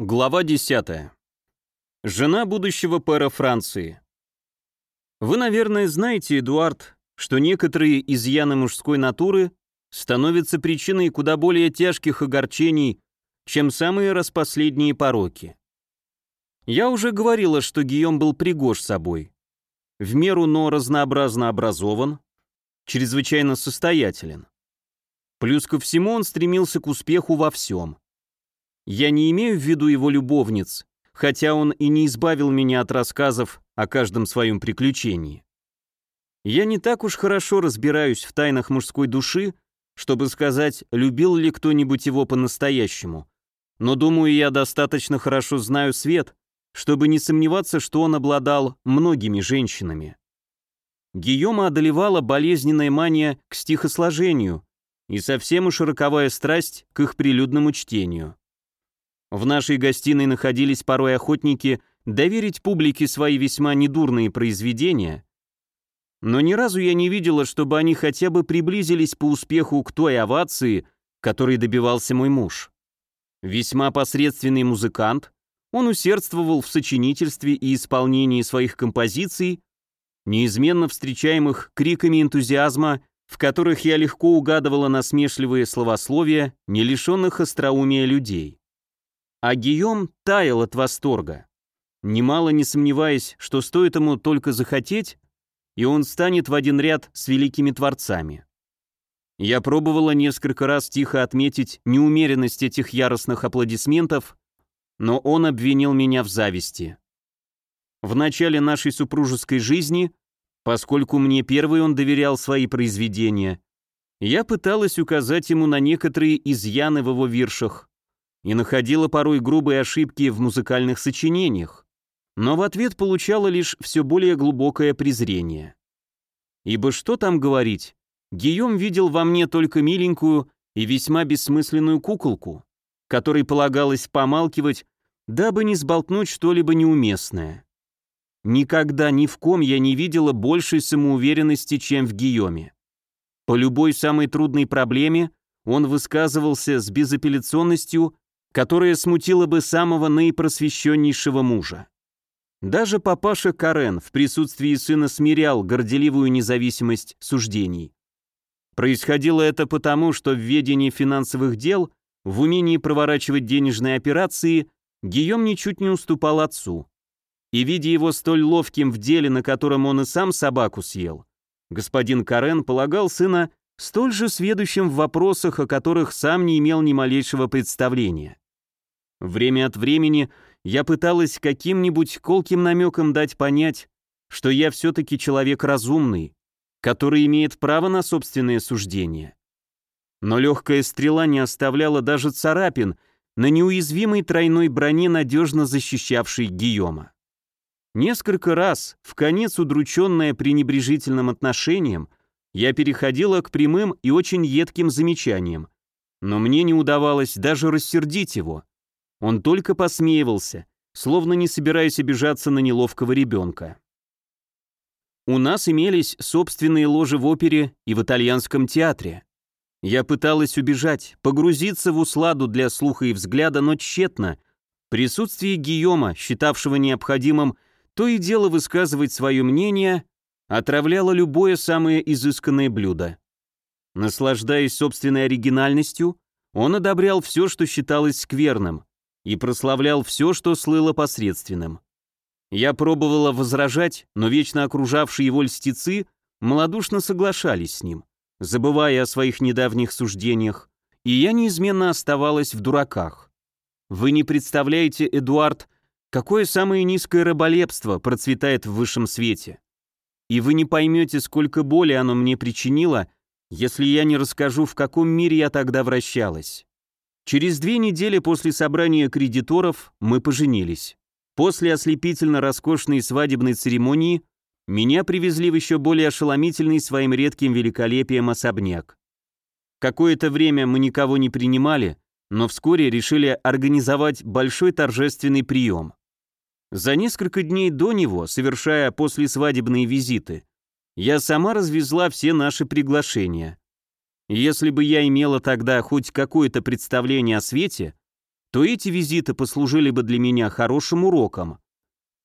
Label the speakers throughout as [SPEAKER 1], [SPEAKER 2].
[SPEAKER 1] Глава 10. Жена будущего пэра Франции. Вы, наверное, знаете, Эдуард, что некоторые изъяны мужской натуры становятся причиной куда более тяжких огорчений, чем самые распоследние пороки. Я уже говорила, что Гийом был пригож собой. В меру, но разнообразно образован, чрезвычайно состоятелен. Плюс ко всему он стремился к успеху во всем. Я не имею в виду его любовниц, хотя он и не избавил меня от рассказов о каждом своем приключении. Я не так уж хорошо разбираюсь в тайнах мужской души, чтобы сказать, любил ли кто-нибудь его по-настоящему. Но думаю, я достаточно хорошо знаю свет, чтобы не сомневаться, что он обладал многими женщинами. Гийома одолевала болезненная мания к стихосложению и совсем уж роковая страсть к их прилюдному чтению. В нашей гостиной находились порой охотники доверить публике свои весьма недурные произведения, но ни разу я не видела, чтобы они хотя бы приблизились по успеху к той овации, которой добивался мой муж. Весьма посредственный музыкант, он усердствовал в сочинительстве и исполнении своих композиций, неизменно встречаемых криками энтузиазма, в которых я легко угадывала насмешливые словословия, не лишенных остроумия людей. А Гийом таял от восторга, немало не сомневаясь, что стоит ему только захотеть, и он станет в один ряд с великими творцами. Я пробовала несколько раз тихо отметить неумеренность этих яростных аплодисментов, но он обвинил меня в зависти. В начале нашей супружеской жизни, поскольку мне первый он доверял свои произведения, я пыталась указать ему на некоторые изъяны в его виршах, и находила порой грубые ошибки в музыкальных сочинениях, но в ответ получала лишь все более глубокое презрение. Ибо что там говорить, Гийом видел во мне только миленькую и весьма бессмысленную куколку, которой полагалось помалкивать, дабы не сболтнуть что-либо неуместное. Никогда ни в ком я не видела большей самоуверенности, чем в Гийоме. По любой самой трудной проблеме он высказывался с безапелляционностью которая смутила бы самого наипросвещеннейшего мужа. Даже папаша Карен в присутствии сына смирял горделивую независимость суждений. Происходило это потому, что в ведении финансовых дел, в умении проворачивать денежные операции, Гийом ничуть не уступал отцу. И видя его столь ловким в деле, на котором он и сам собаку съел, господин Карен полагал сына столь же сведущим в вопросах, о которых сам не имел ни малейшего представления. Время от времени я пыталась каким-нибудь колким намеком дать понять, что я все-таки человек разумный, который имеет право на собственное суждение. Но легкая стрела не оставляла даже царапин на неуязвимой тройной броне, надежно защищавшей Гийома. Несколько раз, в конец удрученная пренебрежительным отношением, я переходила к прямым и очень едким замечаниям, но мне не удавалось даже рассердить его. Он только посмеивался, словно не собираясь обижаться на неловкого ребенка. У нас имелись собственные ложи в опере и в итальянском театре. Я пыталась убежать, погрузиться в усладу для слуха и взгляда, но тщетно. Присутствие Гийома, считавшего необходимым то и дело высказывать свое мнение, отравляло любое самое изысканное блюдо. Наслаждаясь собственной оригинальностью, он одобрял все, что считалось скверным, и прославлял все, что слыло посредственным. Я пробовала возражать, но вечно окружавшие его льстецы малодушно соглашались с ним, забывая о своих недавних суждениях, и я неизменно оставалась в дураках. Вы не представляете, Эдуард, какое самое низкое раболепство процветает в высшем свете. И вы не поймете, сколько боли оно мне причинило, если я не расскажу, в каком мире я тогда вращалась. Через две недели после собрания кредиторов мы поженились. После ослепительно роскошной свадебной церемонии меня привезли в еще более ошеломительный своим редким великолепием особняк. Какое-то время мы никого не принимали, но вскоре решили организовать большой торжественный прием. За несколько дней до него, совершая послесвадебные визиты, я сама развезла все наши приглашения. Если бы я имела тогда хоть какое-то представление о свете, то эти визиты послужили бы для меня хорошим уроком.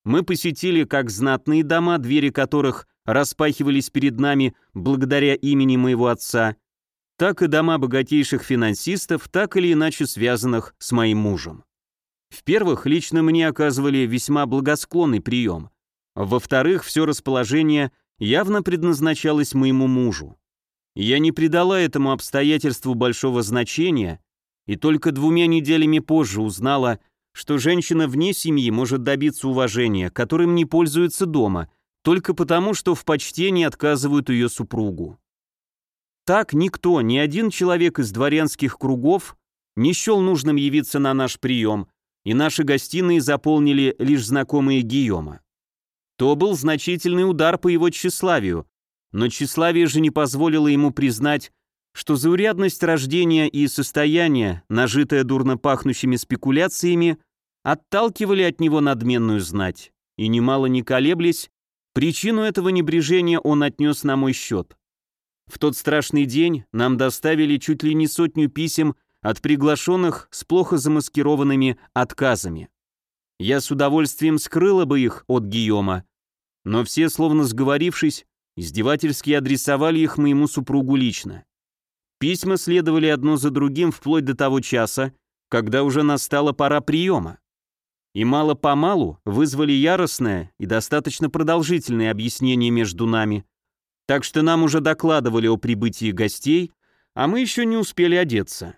[SPEAKER 1] Мы посетили как знатные дома, двери которых распахивались перед нами благодаря имени моего отца, так и дома богатейших финансистов, так или иначе связанных с моим мужем. В-первых, лично мне оказывали весьма благосклонный прием. Во-вторых, все расположение явно предназначалось моему мужу. Я не придала этому обстоятельству большого значения и только двумя неделями позже узнала, что женщина вне семьи может добиться уважения, которым не пользуется дома, только потому, что в почтении отказывают ее супругу. Так никто, ни один человек из дворянских кругов не счел нужным явиться на наш прием, и наши гостиные заполнили лишь знакомые Гийома. То был значительный удар по его тщеславию, но тщеславие же не позволило ему признать, что заурядность рождения и состояния, нажитая дурно пахнущими спекуляциями, отталкивали от него надменную знать, и немало не колеблясь, причину этого небрежения он отнес на мой счет. В тот страшный день нам доставили чуть ли не сотню писем от приглашенных с плохо замаскированными отказами. Я с удовольствием скрыла бы их от Гийома, но все, словно сговорившись, издевательски адресовали их моему супругу лично. Письма следовали одно за другим вплоть до того часа, когда уже настала пора приема. И мало-помалу вызвали яростное и достаточно продолжительное объяснение между нами, так что нам уже докладывали о прибытии гостей, а мы еще не успели одеться.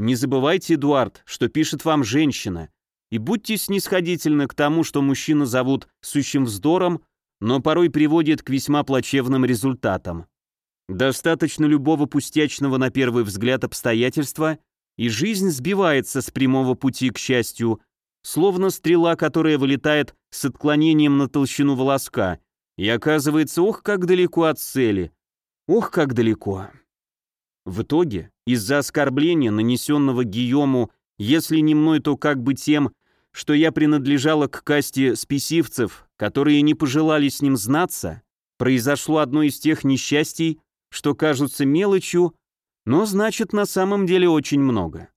[SPEAKER 1] Не забывайте, Эдуард, что пишет вам женщина, и будьте снисходительны к тому, что мужчину зовут сущим вздором, но порой приводит к весьма плачевным результатам. Достаточно любого пустячного на первый взгляд обстоятельства, и жизнь сбивается с прямого пути к счастью, словно стрела, которая вылетает с отклонением на толщину волоска, и оказывается, ох, как далеко от цели, ох, как далеко. В итоге, из-за оскорбления, нанесенного Гийому, если не мной, то как бы тем, что я принадлежала к касте спесивцев, которые не пожелали с ним знаться, произошло одно из тех несчастий, что кажутся мелочью, но значит на самом деле очень много.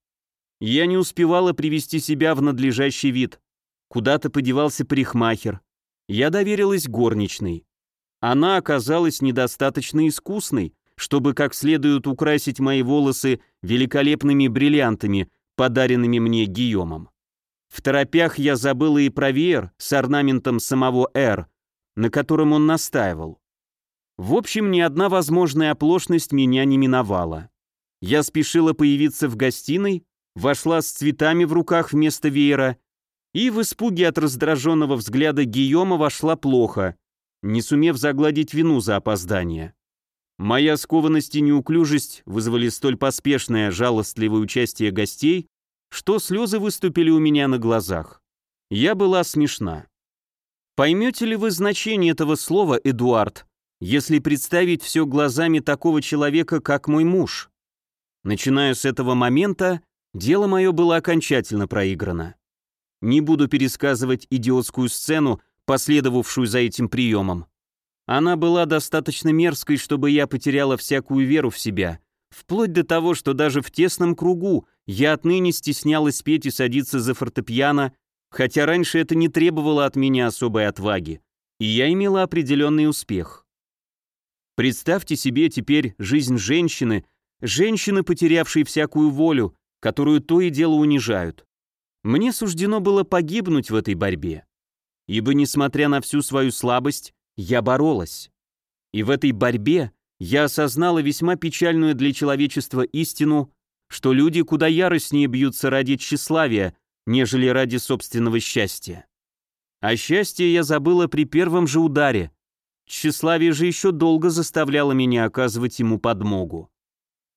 [SPEAKER 1] Я не успевала привести себя в надлежащий вид. Куда-то подевался парикмахер. Я доверилась горничной. Она оказалась недостаточно искусной, чтобы как следует украсить мои волосы великолепными бриллиантами, подаренными мне Гийомом. В торопях я забыла и про веер с орнаментом самого «Р», на котором он настаивал. В общем, ни одна возможная оплошность меня не миновала. Я спешила появиться в гостиной, вошла с цветами в руках вместо веера и в испуге от раздраженного взгляда Гийома вошла плохо, не сумев загладить вину за опоздание. Моя скованность и неуклюжесть вызвали столь поспешное, жалостливое участие гостей, что слезы выступили у меня на глазах. Я была смешна. Поймете ли вы значение этого слова, Эдуард, если представить все глазами такого человека, как мой муж? Начиная с этого момента, дело мое было окончательно проиграно. Не буду пересказывать идиотскую сцену, последовавшую за этим приемом. Она была достаточно мерзкой, чтобы я потеряла всякую веру в себя, вплоть до того, что даже в тесном кругу я отныне стеснялась петь и садиться за фортепиано, хотя раньше это не требовало от меня особой отваги, и я имела определенный успех. Представьте себе теперь жизнь женщины, женщины, потерявшей всякую волю, которую то и дело унижают. Мне суждено было погибнуть в этой борьбе, ибо, несмотря на всю свою слабость, я боролась. И в этой борьбе я осознала весьма печальную для человечества истину, что люди куда яростнее бьются ради тщеславия, нежели ради собственного счастья. А счастье я забыла при первом же ударе. Тщеславие же еще долго заставляло меня оказывать ему подмогу.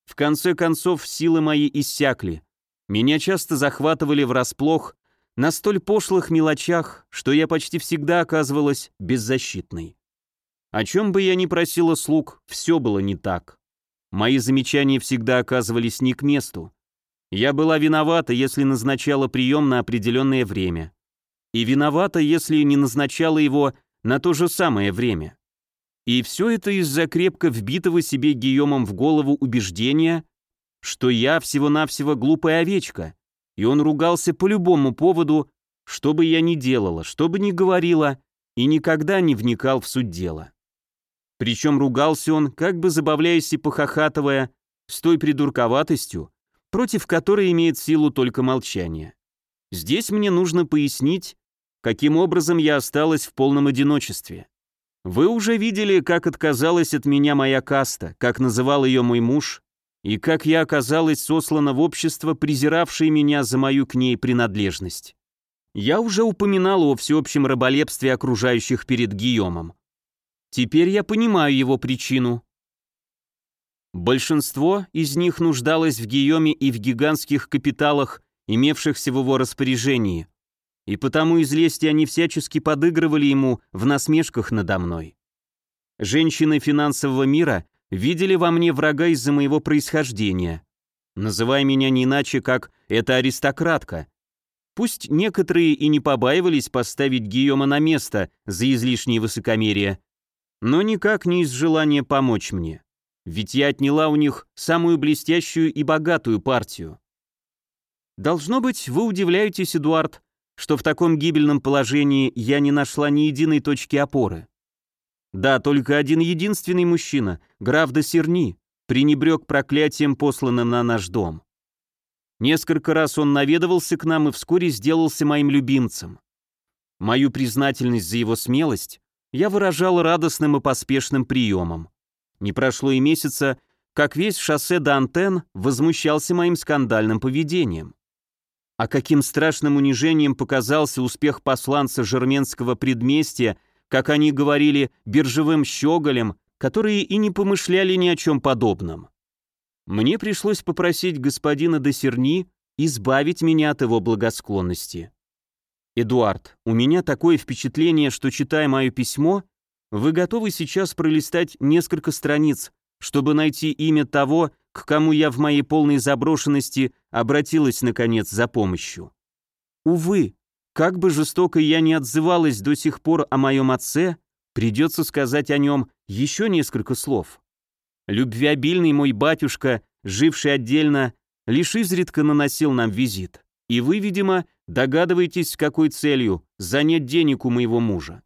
[SPEAKER 1] В конце концов, силы мои иссякли. Меня часто захватывали врасплох на столь пошлых мелочах, что я почти всегда оказывалась беззащитной. О чем бы я ни просила слуг, все было не так. Мои замечания всегда оказывались не к месту. Я была виновата, если назначала прием на определенное время. И виновата, если не назначала его на то же самое время. И все это из-за крепко вбитого себе Гийомом в голову убеждения, что я всего-навсего глупая овечка, и он ругался по любому поводу, что бы я ни делала, что бы ни говорила, и никогда не вникал в суть дела. Причем ругался он, как бы забавляясь и похохатывая, с той придурковатостью, против которой имеет силу только молчание. Здесь мне нужно пояснить, каким образом я осталась в полном одиночестве. Вы уже видели, как отказалась от меня моя каста, как называл ее мой муж, и как я оказалась сослана в общество, презиравшее меня за мою к ней принадлежность. Я уже упоминал о всеобщем раболепстве окружающих перед Гийомом. Теперь я понимаю его причину. Большинство из них нуждалось в Гийоме и в гигантских капиталах, имевшихся в его распоряжении, и потому из лести они всячески подыгрывали ему в насмешках надо мной. Женщины финансового мира видели во мне врага из-за моего происхождения, называя меня не иначе, как «это аристократка». Пусть некоторые и не побаивались поставить Гийома на место за излишнее высокомерие, но никак не из желания помочь мне. Ведь я отняла у них самую блестящую и богатую партию. Должно быть, вы удивляетесь, Эдуард, что в таком гибельном положении я не нашла ни единой точки опоры. Да, только один единственный мужчина, граф де Серни, пренебрег проклятием, посланным на наш дом. Несколько раз он наведывался к нам и вскоре сделался моим любимцем. Мою признательность за его смелость я выражал радостным и поспешным приемом. Не прошло и месяца, как весь шоссе до антенн возмущался моим скандальным поведением. А каким страшным унижением показался успех посланца жерменского предместья, как они говорили, биржевым щеголем, которые и не помышляли ни о чем подобном. Мне пришлось попросить господина Досерни избавить меня от его благосклонности. «Эдуард, у меня такое впечатление, что, читая мое письмо, вы готовы сейчас пролистать несколько страниц, чтобы найти имя того, к кому я в моей полной заброшенности обратилась, наконец, за помощью. Увы, как бы жестоко я ни отзывалась до сих пор о моем отце, придется сказать о нем еще несколько слов. Любвеобильный мой батюшка, живший отдельно, лишь изредка наносил нам визит. И вы, видимо, догадываетесь, с какой целью занять денег у моего мужа.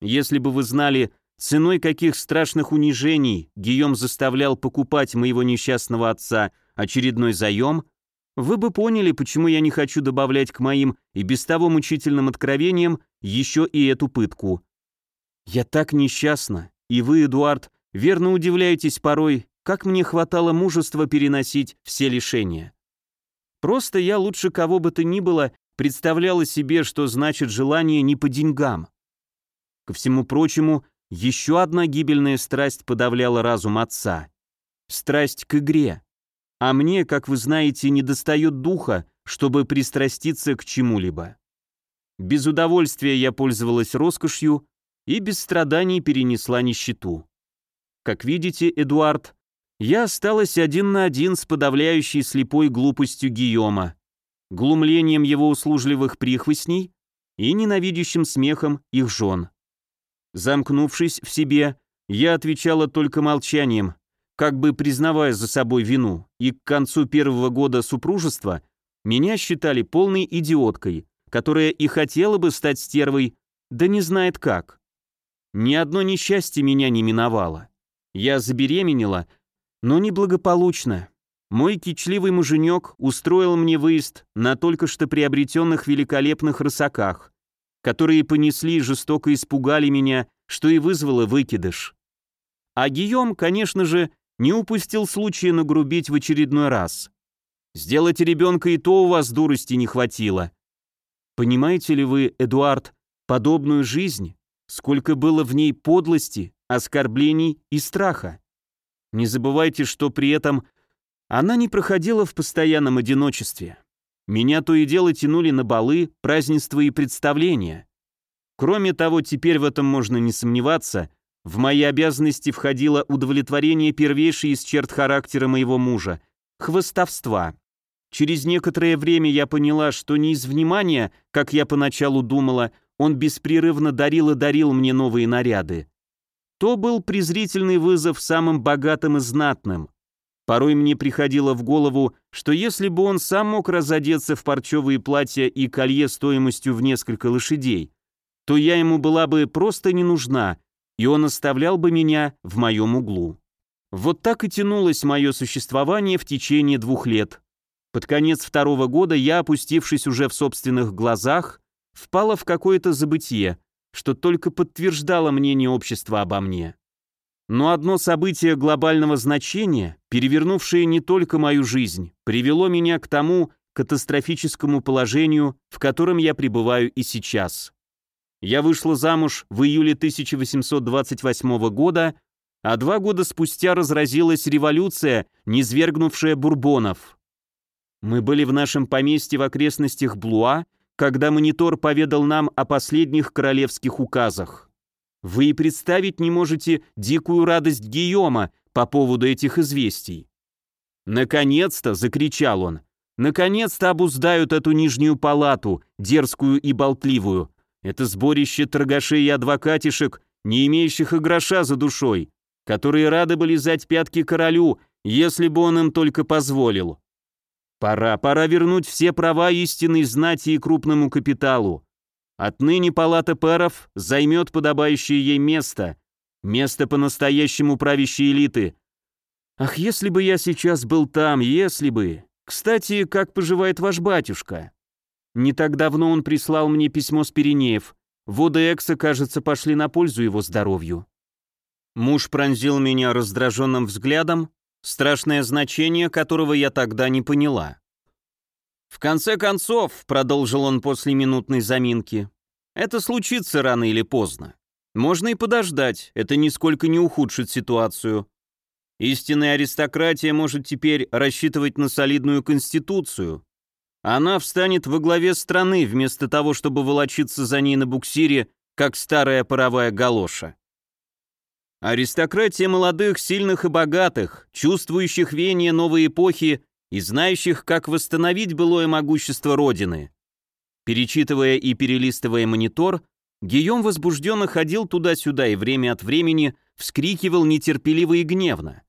[SPEAKER 1] Если бы вы знали, ценой каких страшных унижений Гийом заставлял покупать моего несчастного отца очередной заем, вы бы поняли, почему я не хочу добавлять к моим и без того мучительным откровениям еще и эту пытку. Я так несчастна, и вы, Эдуард, верно удивляетесь порой, как мне хватало мужества переносить все лишения. Просто я лучше кого бы то ни было представляла себе, что значит желание не по деньгам. Ко всему прочему, еще одна гибельная страсть подавляла разум отца. Страсть к игре. А мне, как вы знаете, не достает духа, чтобы пристраститься к чему-либо. Без удовольствия я пользовалась роскошью и без страданий перенесла нищету. Как видите, Эдуард, я осталась один на один с подавляющей слепой глупостью Гийома, глумлением его услужливых прихвостней и ненавидящим смехом их жен. Замкнувшись в себе, я отвечала только молчанием, как бы признавая за собой вину, и к концу первого года супружества меня считали полной идиоткой, которая и хотела бы стать стервой, да не знает как. Ни одно несчастье меня не миновало. Я забеременела, но неблагополучно. Мой кичливый муженек устроил мне выезд на только что приобретенных великолепных рысаках, которые понесли и жестоко испугали меня, что и вызвало выкидыш. А Гийом, конечно же, не упустил случая нагрубить в очередной раз. Сделать ребенка и то у вас дурости не хватило. Понимаете ли вы, Эдуард, подобную жизнь, сколько было в ней подлости, оскорблений и страха? Не забывайте, что при этом она не проходила в постоянном одиночестве. Меня то и дело тянули на балы, празднества и представления. Кроме того, теперь в этом можно не сомневаться, в мои обязанности входило удовлетворение первейшей из черт характера моего мужа – хвостовства. Через некоторое время я поняла, что не из внимания, как я поначалу думала, он беспрерывно дарил и дарил мне новые наряды. То был презрительный вызов самым богатым и знатным. Порой мне приходило в голову, что если бы он сам мог разодеться в парчевые платья и колье стоимостью в несколько лошадей, то я ему была бы просто не нужна, и он оставлял бы меня в моем углу. Вот так и тянулось мое существование в течение двух лет. Под конец второго года я, опустившись уже в собственных глазах, впала в какое-то забытие, что только подтверждало мнение общества обо мне. Но одно событие глобального значения, перевернувшее не только мою жизнь, привело меня к тому катастрофическому положению, в котором я пребываю и сейчас. Я вышла замуж в июле 1828 года, а два года спустя разразилась революция, низвергнувшая бурбонов. Мы были в нашем поместье в окрестностях Блуа, когда монитор поведал нам о последних королевских указах. Вы и представить не можете дикую радость Гийома по поводу этих известий. «Наконец-то!» — закричал он. «Наконец-то обуздают эту нижнюю палату, дерзкую и болтливую. Это сборище торгашей и адвокатишек, не имеющих и гроша за душой, которые рады были лизать пятки королю, если бы он им только позволил. Пора, пора вернуть все права истинной знати и крупному капиталу. Отныне палата пэров займет подобающее ей место, место по-настоящему правящей элиты. Ах, если бы я сейчас был там, если бы... Кстати, как поживает ваш батюшка? Не так давно он прислал мне письмо с Пиренеев. Воды Экса, кажется, пошли на пользу его здоровью. Муж пронзил меня раздраженным взглядом, страшное значение которого я тогда не поняла. «В конце концов», — продолжил он после минутной заминки, «это случится рано или поздно. Можно и подождать, это нисколько не ухудшит ситуацию. Истинная аристократия может теперь рассчитывать на солидную конституцию. Она встанет во главе страны, вместо того, чтобы волочиться за ней на буксире, как старая паровая галоша. Аристократия молодых, сильных и богатых, чувствующих веяние новой эпохи и знающих, как восстановить былое могущество Родины. Перечитывая и перелистывая монитор, Гийом возбужденно ходил туда-сюда и время от времени вскрикивал нетерпеливо и гневно.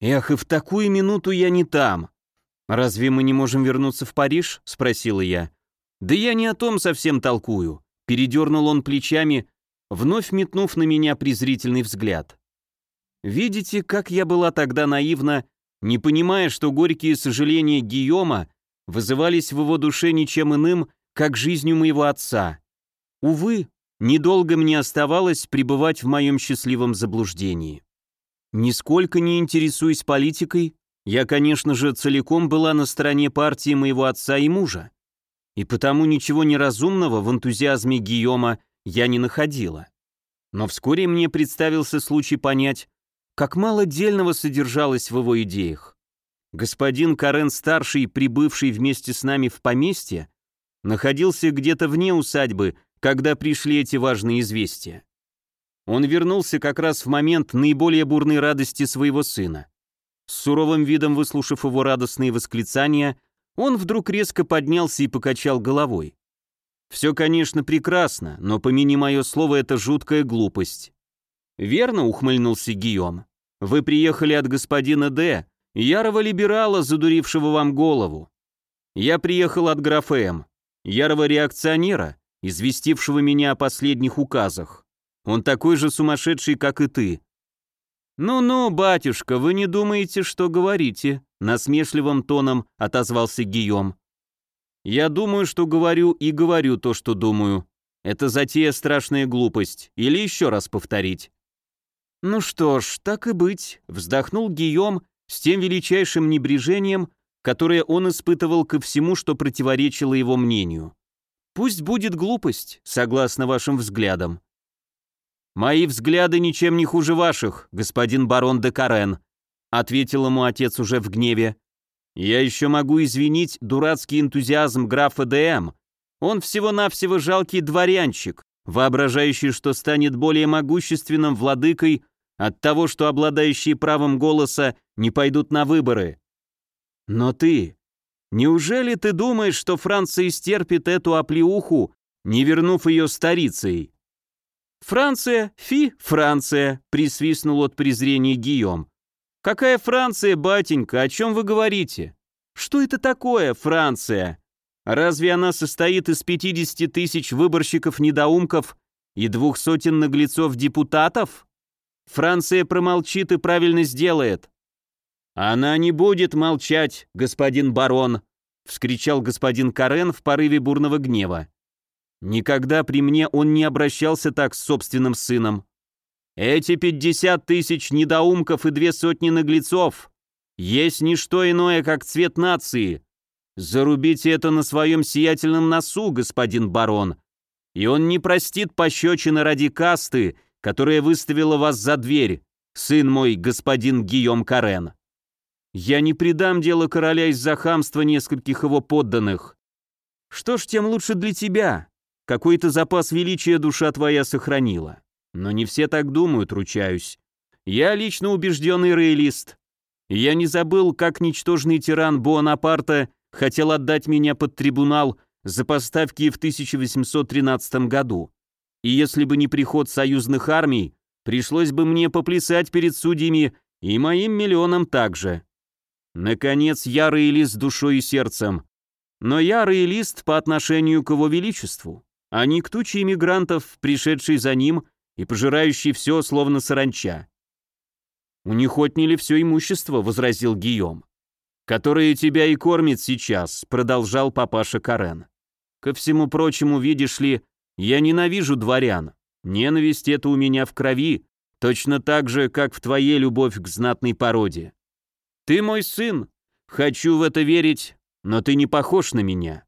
[SPEAKER 1] «Эх, и в такую минуту я не там!» «Разве мы не можем вернуться в Париж?» — спросила я. «Да я не о том совсем толкую», — передернул он плечами, вновь метнув на меня презрительный взгляд. «Видите, как я была тогда наивна не понимая, что горькие сожаления Гийома вызывались в его душе ничем иным, как жизнью моего отца. Увы, недолго мне оставалось пребывать в моем счастливом заблуждении. Нисколько не интересуясь политикой, я, конечно же, целиком была на стороне партии моего отца и мужа. И потому ничего неразумного в энтузиазме Гийома я не находила. Но вскоре мне представился случай понять, как мало дельного содержалось в его идеях. Господин Карен-старший, прибывший вместе с нами в поместье, находился где-то вне усадьбы, когда пришли эти важные известия. Он вернулся как раз в момент наиболее бурной радости своего сына. С суровым видом выслушав его радостные восклицания, он вдруг резко поднялся и покачал головой. «Все, конечно, прекрасно, но помяни мое слово, это жуткая глупость. «Верно», — ухмыльнулся Гийом. «Вы приехали от господина Д, ярого либерала, задурившего вам голову. Я приехал от графа М, ярого реакционера, известившего меня о последних указах. Он такой же сумасшедший, как и ты». «Ну-ну, батюшка, вы не думаете, что говорите?» насмешливым тоном отозвался Гийом. «Я думаю, что говорю и говорю то, что думаю. Это затея страшная глупость. Или еще раз повторить?» «Ну что ж, так и быть», — вздохнул Гийом с тем величайшим небрежением, которое он испытывал ко всему, что противоречило его мнению. «Пусть будет глупость, согласно вашим взглядам». «Мои взгляды ничем не хуже ваших, господин барон де Карен», ответил ему отец уже в гневе. «Я еще могу извинить дурацкий энтузиазм графа ДМ. Он всего-навсего жалкий дворянчик, воображающий, что станет более могущественным владыкой от того, что обладающие правом голоса не пойдут на выборы. Но ты... Неужели ты думаешь, что Франция стерпит эту оплеуху, не вернув ее старицей? «Франция, фи, Франция!» — присвистнул от презрения Гийом. «Какая Франция, батенька, о чем вы говорите? Что это такое, Франция? Разве она состоит из 50 тысяч выборщиков-недоумков и двух сотен наглецов-депутатов? Франция промолчит и правильно сделает». «Она не будет молчать, господин барон», — вскричал господин Карен в порыве бурного гнева. Никогда при мне он не обращался так с собственным сыном. Эти пятьдесят тысяч недоумков и две сотни наглецов есть не что иное, как цвет нации. Зарубите это на своем сиятельном носу, господин барон, и он не простит пощечины ради касты, которая выставила вас за дверь, сын мой, господин Гийом Карен. Я не предам дело короля из-за хамства нескольких его подданных. Что ж, тем лучше для тебя. Какой-то запас величия душа твоя сохранила. Но не все так думают, ручаюсь. Я лично убежденный роялист. Я не забыл, как ничтожный тиран Буонапарта хотел отдать меня под трибунал за поставки в 1813 году. И если бы не приход союзных армий, пришлось бы мне поплясать перед судьями и моим миллионам также. Наконец, я роялист душой и сердцем. Но я роялист по отношению к его величеству а не к туче иммигрантов, пришедшей за ним и пожирающей все, словно саранча. «У них отняли все имущество», — возразил Гийом. «Которое тебя и кормит сейчас», — продолжал папаша Карен. «Ко всему прочему, видишь ли, я ненавижу дворян. Ненависть это у меня в крови, точно так же, как в твоей любовь к знатной породе. Ты мой сын, хочу в это верить, но ты не похож на меня.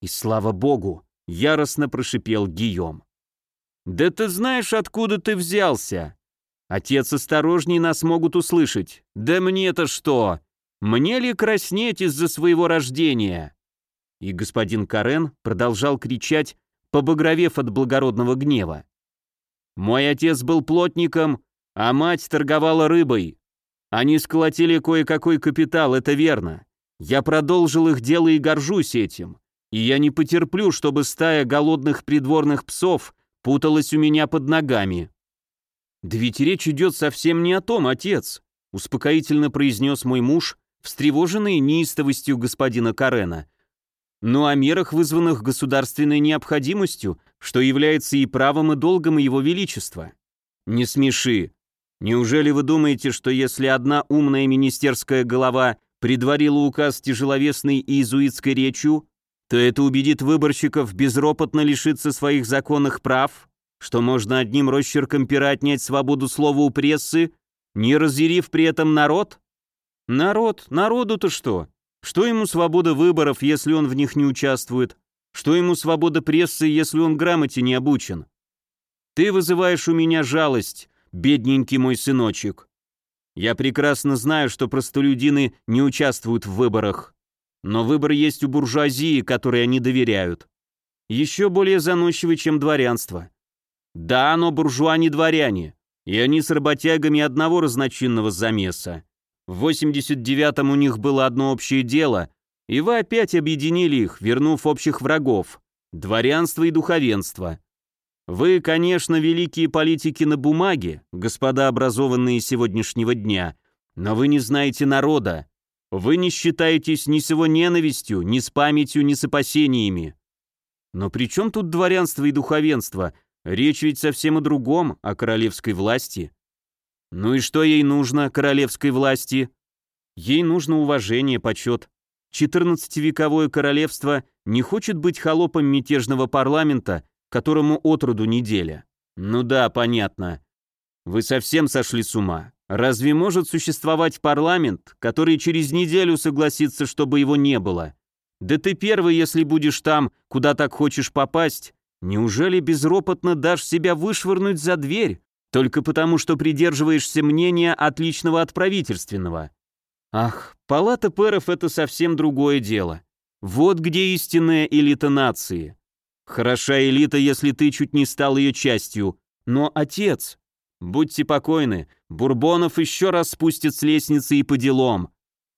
[SPEAKER 1] И слава богу, Яростно прошипел Гийом. «Да ты знаешь, откуда ты взялся? Отец, осторожней, нас могут услышать. Да мне-то что? Мне ли краснеть из-за своего рождения?» И господин Карен продолжал кричать, побагровев от благородного гнева. «Мой отец был плотником, а мать торговала рыбой. Они сколотили кое-какой капитал, это верно. Я продолжил их дело и горжусь этим и я не потерплю, чтобы стая голодных придворных псов путалась у меня под ногами. Да ведь речь идет совсем не о том, отец, успокоительно произнес мой муж, встревоженный неистовостью господина Карена, но о мерах, вызванных государственной необходимостью, что является и правом, и долгом его величества. Не смеши. Неужели вы думаете, что если одна умная министерская голова предварила указ тяжеловесной иезуитской речью, то это убедит выборщиков безропотно лишиться своих законных прав, что можно одним росчерком пера отнять свободу слова у прессы, не разъярив при этом народ? Народ, народу-то что? Что ему свобода выборов, если он в них не участвует? Что ему свобода прессы, если он грамоте не обучен? Ты вызываешь у меня жалость, бедненький мой сыночек. Я прекрасно знаю, что простолюдины не участвуют в выборах. Но выбор есть у буржуазии, которой они доверяют. Еще более заносчивый, чем дворянство. Да, но буржуа не дворяне, и они с работягами одного разночинного замеса. В 89-м у них было одно общее дело, и вы опять объединили их, вернув общих врагов – дворянство и духовенство. Вы, конечно, великие политики на бумаге, господа образованные сегодняшнего дня, но вы не знаете народа, вы не считаетесь ни с его ненавистью, ни с памятью, ни с опасениями. Но при чем тут дворянство и духовенство? Речь ведь совсем о другом, о королевской власти. Ну и что ей нужно, королевской власти? Ей нужно уважение, почет. Четырнадцативековое королевство не хочет быть холопом мятежного парламента, которому отроду неделя. Ну да, понятно. Вы совсем сошли с ума. Разве может существовать парламент, который через неделю согласится, чтобы его не было? Да ты первый, если будешь там, куда так хочешь попасть. Неужели безропотно дашь себя вышвырнуть за дверь, только потому, что придерживаешься мнения, отличного от правительственного? Ах, палата пэров — это совсем другое дело. Вот где истинная элита нации. Хороша элита, если ты чуть не стал ее частью. Но отец, Будьте покойны, Бурбонов еще раз спустит с лестницы и по делам.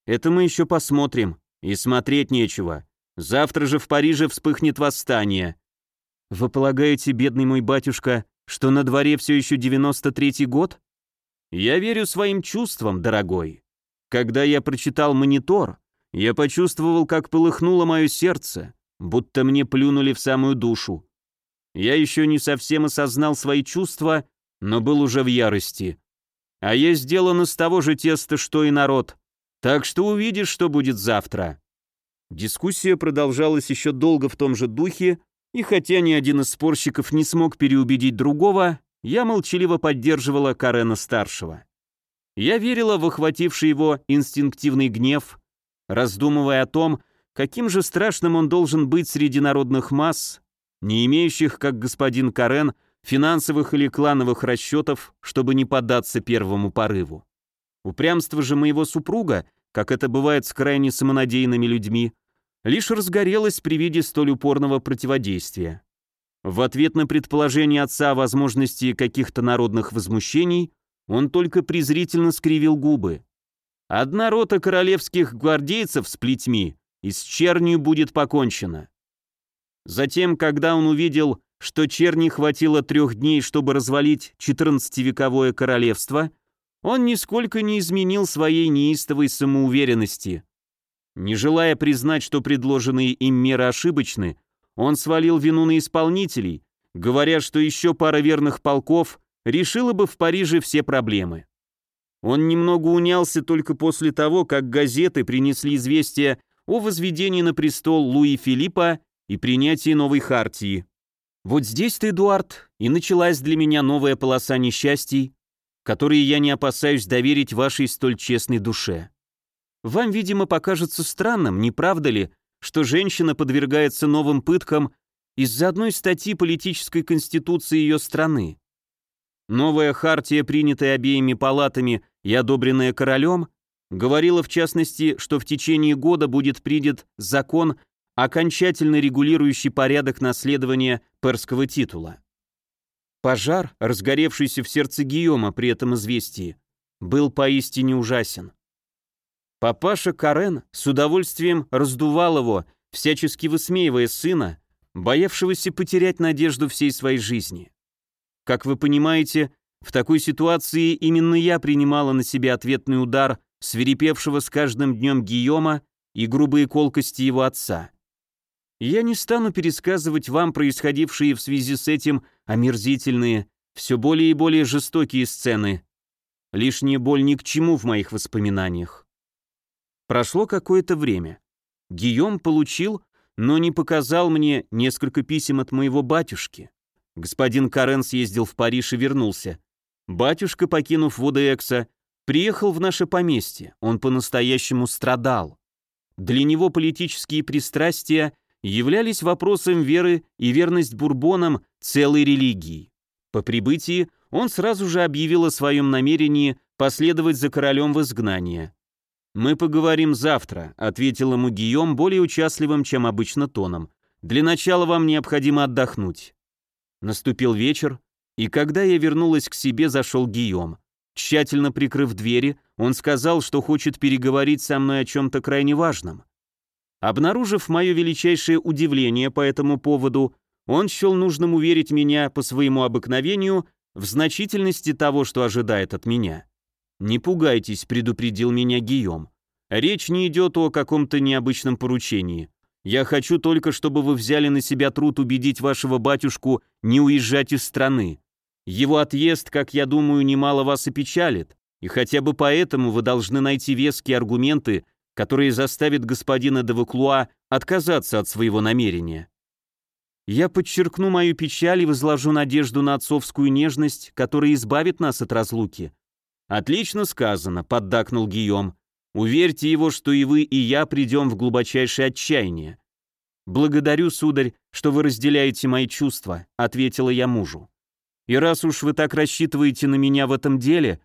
[SPEAKER 1] Это мы еще посмотрим. И смотреть нечего. Завтра же в Париже вспыхнет восстание. Вы полагаете, бедный мой батюшка, что на дворе все еще 93-й год? Я верю своим чувствам, дорогой. Когда я прочитал монитор, я почувствовал, как полыхнуло мое сердце, будто мне плюнули в самую душу. Я еще не совсем осознал свои чувства, но был уже в ярости. А я сделан из того же теста, что и народ. Так что увидишь, что будет завтра. Дискуссия продолжалась еще долго в том же духе, и хотя ни один из спорщиков не смог переубедить другого, я молчаливо поддерживала Карена-старшего. Я верила в охвативший его инстинктивный гнев, раздумывая о том, каким же страшным он должен быть среди народных масс, не имеющих, как господин Карен, финансовых или клановых расчетов, чтобы не поддаться первому порыву. Упрямство же моего супруга, как это бывает с крайне самонадеянными людьми, лишь разгорелось при виде столь упорного противодействия. В ответ на предположение отца о возможности каких-то народных возмущений, он только презрительно скривил губы. «Одна рота королевских гвардейцев с плетьми, и с чернью будет покончено». Затем, когда он увидел, что черни хватило трех дней, чтобы развалить 14-вековое королевство, он нисколько не изменил своей неистовой самоуверенности. Не желая признать, что предложенные им меры ошибочны, он свалил вину на исполнителей, говоря, что еще пара верных полков решила бы в Париже все проблемы. Он немного унялся только после того, как газеты принесли известие о возведении на престол Луи Филиппа и принятии новой хартии. Вот здесь-то, Эдуард, и началась для меня новая полоса несчастий, которые я не опасаюсь доверить вашей столь честной душе. Вам, видимо, покажется странным, не правда ли, что женщина подвергается новым пыткам из-за одной статьи политической конституции ее страны. Новая хартия, принятая обеими палатами и одобренная королем, говорила в частности, что в течение года будет принят закон, окончательно регулирующий порядок наследования перского титула. Пожар, разгоревшийся в сердце Гийома при этом известии, был поистине ужасен. Папаша Карен с удовольствием раздувал его, всячески высмеивая сына, боявшегося потерять надежду всей своей жизни. Как вы понимаете, в такой ситуации именно я принимала на себя ответный удар свирепевшего с каждым днем Гийома и грубые колкости его отца. Я не стану пересказывать вам происходившие в связи с этим омерзительные, все более и более жестокие сцены. Лишняя боль ни к чему в моих воспоминаниях. Прошло какое-то время. Гийом получил, но не показал мне несколько писем от моего батюшки. Господин Карен съездил в Париж и вернулся. Батюшка, покинув воды Экса, приехал в наше поместье. Он по-настоящему страдал. Для него политические пристрастия являлись вопросом веры и верность бурбонам целой религии. По прибытии он сразу же объявил о своем намерении последовать за королем в изгнание. «Мы поговорим завтра», — ответил ему Гийом более участливым, чем обычно тоном. «Для начала вам необходимо отдохнуть». Наступил вечер, и когда я вернулась к себе, зашел Гийом. Тщательно прикрыв двери, он сказал, что хочет переговорить со мной о чем-то крайне важном. Обнаружив мое величайшее удивление по этому поводу, он счел нужным уверить меня по своему обыкновению в значительности того, что ожидает от меня. «Не пугайтесь», — предупредил меня Гийом. «Речь не идет о каком-то необычном поручении. Я хочу только, чтобы вы взяли на себя труд убедить вашего батюшку не уезжать из страны. Его отъезд, как я думаю, немало вас опечалит, и хотя бы поэтому вы должны найти веские аргументы, которые заставят господина де Ваклуа отказаться от своего намерения. Я подчеркну мою печаль и возложу надежду на отцовскую нежность, которая избавит нас от разлуки. «Отлично сказано», — поддакнул Гийом. «Уверьте его, что и вы, и я придем в глубочайшее отчаяние». «Благодарю, сударь, что вы разделяете мои чувства», — ответила я мужу. «И раз уж вы так рассчитываете на меня в этом деле,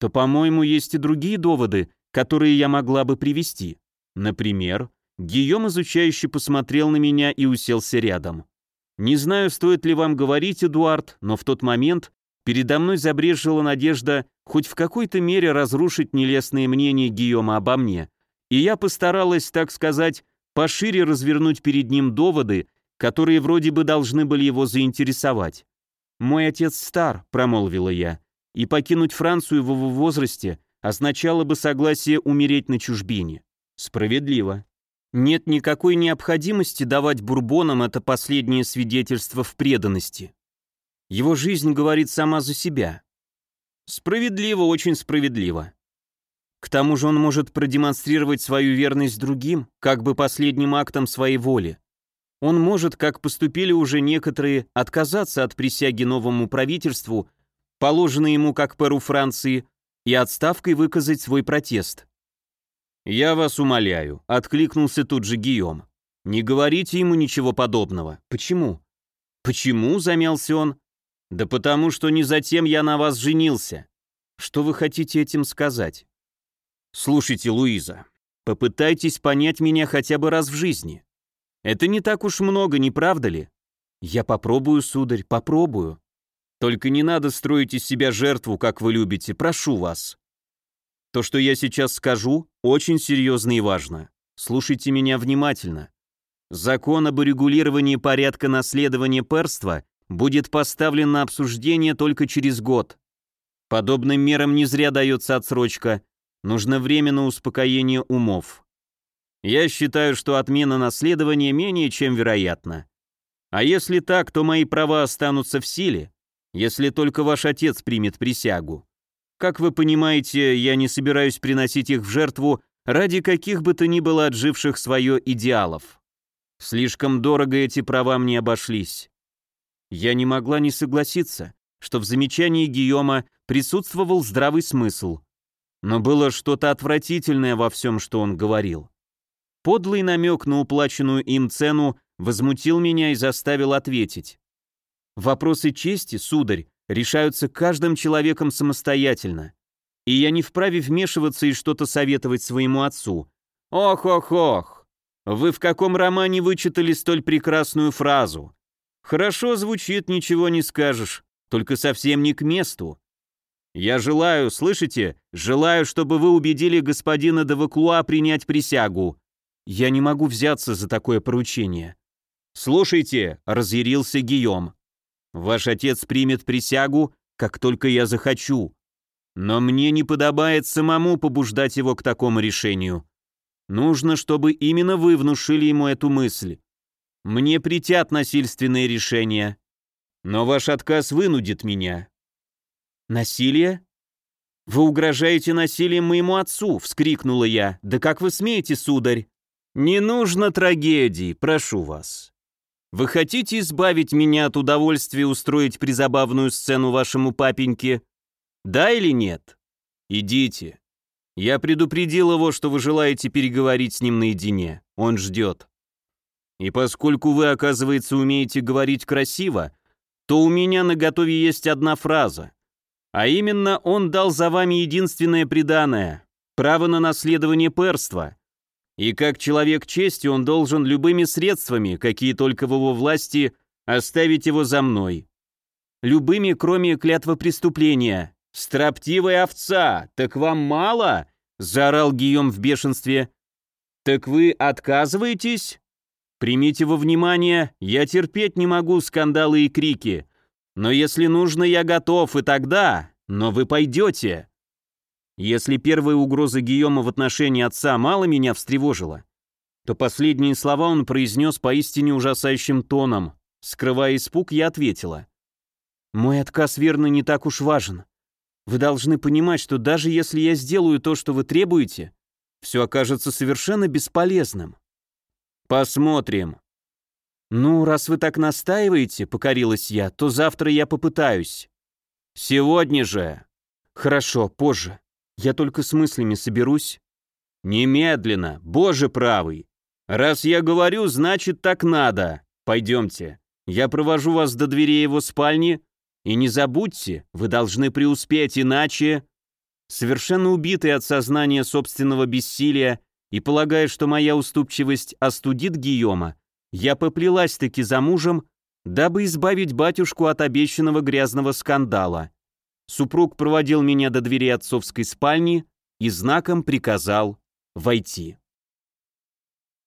[SPEAKER 1] то, по-моему, есть и другие доводы, которые я могла бы привести. Например, Гийом изучающе посмотрел на меня и уселся рядом. Не знаю, стоит ли вам говорить, Эдуард, но в тот момент передо мной забрежила надежда хоть в какой-то мере разрушить нелестные мнения Гийома обо мне, и я постаралась, так сказать, пошире развернуть перед ним доводы, которые вроде бы должны были его заинтересовать. «Мой отец стар», — промолвила я, и покинуть Францию в его возрасте означало бы согласие умереть на чужбине. Справедливо. Нет никакой необходимости давать бурбонам это последнее свидетельство в преданности. Его жизнь говорит сама за себя. Справедливо, очень справедливо. К тому же он может продемонстрировать свою верность другим, как бы последним актом своей воли. Он может, как поступили уже некоторые, отказаться от присяги новому правительству, положенной ему как перу Франции, и отставкой выказать свой протест. «Я вас умоляю», — откликнулся тут же Гийом. «Не говорите ему ничего подобного. Почему?» «Почему?» — замялся он. «Да потому что не затем я на вас женился». «Что вы хотите этим сказать?» «Слушайте, Луиза, попытайтесь понять меня хотя бы раз в жизни. Это не так уж много, не правда ли?» «Я попробую, сударь, попробую. Только не надо строить из себя жертву, как вы любите, прошу вас». То, что я сейчас скажу, очень серьезно и важно. Слушайте меня внимательно. Закон об урегулировании порядка наследования перства будет поставлен на обсуждение только через год. Подобным мерам не зря дается отсрочка, нужно время на успокоение умов. Я считаю, что отмена наследования менее чем вероятна. А если так, то мои права останутся в силе, если только ваш отец примет присягу. Как вы понимаете, я не собираюсь приносить их в жертву ради каких бы то ни было отживших свое идеалов. Слишком дорого эти права мне обошлись. Я не могла не согласиться, что в замечании Гийома присутствовал здравый смысл. Но было что-то отвратительное во всем, что он говорил. Подлый намек на уплаченную им цену возмутил меня и заставил ответить. Вопросы чести, сударь, решаются каждым человеком самостоятельно. И я не вправе вмешиваться и что-то советовать своему отцу. Ох-ох-ох! Вы в каком романе вычитали столь прекрасную фразу? Хорошо звучит, ничего не скажешь, только совсем не к месту. Я желаю, слышите, желаю, чтобы вы убедили господина Деваклуа принять присягу. Я не могу взяться за такое поручение. Слушайте, разъярился Гийом. Ваш отец примет присягу, как только я захочу. Но мне не подобает самому побуждать его к такому решению. Нужно, чтобы именно вы внушили ему эту мысль. Мне притят насильственные решения. Но ваш отказ вынудит меня. Насилие? Вы угрожаете насилием моему отцу, вскрикнула я. Да как вы смеете, сударь? Не нужно трагедии, прошу вас. Вы хотите избавить меня от удовольствия устроить призабавную сцену вашему папеньке? Да или нет? Идите. Я предупредил его, что вы желаете переговорить с ним наедине. Он ждет. И поскольку вы, оказывается, умеете говорить красиво, то у меня на готове есть одна фраза. А именно, он дал за вами единственное преданное – право на наследование перства – и как человек чести он должен любыми средствами, какие только в его власти, оставить его за мной. Любыми, кроме клятва преступления. «Строптивая овца! Так вам мало?» — заорал Гийом в бешенстве. «Так вы отказываетесь?» «Примите во внимание, я терпеть не могу скандалы и крики. Но если нужно, я готов, и тогда... Но вы пойдете. Если первая угроза Гийома в отношении отца мало меня встревожила, то последние слова он произнес поистине ужасающим тоном. Скрывая испуг, я ответила. «Мой отказ, верно, не так уж важен. Вы должны понимать, что даже если я сделаю то, что вы требуете, все окажется совершенно бесполезным». «Посмотрим». «Ну, раз вы так настаиваете», — покорилась я, — «то завтра я попытаюсь». «Сегодня же». «Хорошо, позже. Я только с мыслями соберусь. Немедленно, боже правый. Раз я говорю, значит так надо. Пойдемте. Я провожу вас до дверей его спальни. И не забудьте, вы должны преуспеть, иначе... Совершенно убитый от сознания собственного бессилия и полагая, что моя уступчивость остудит Гийома, я поплелась-таки за мужем, дабы избавить батюшку от обещанного грязного скандала. Супруг проводил меня до двери отцовской спальни и знаком приказал войти.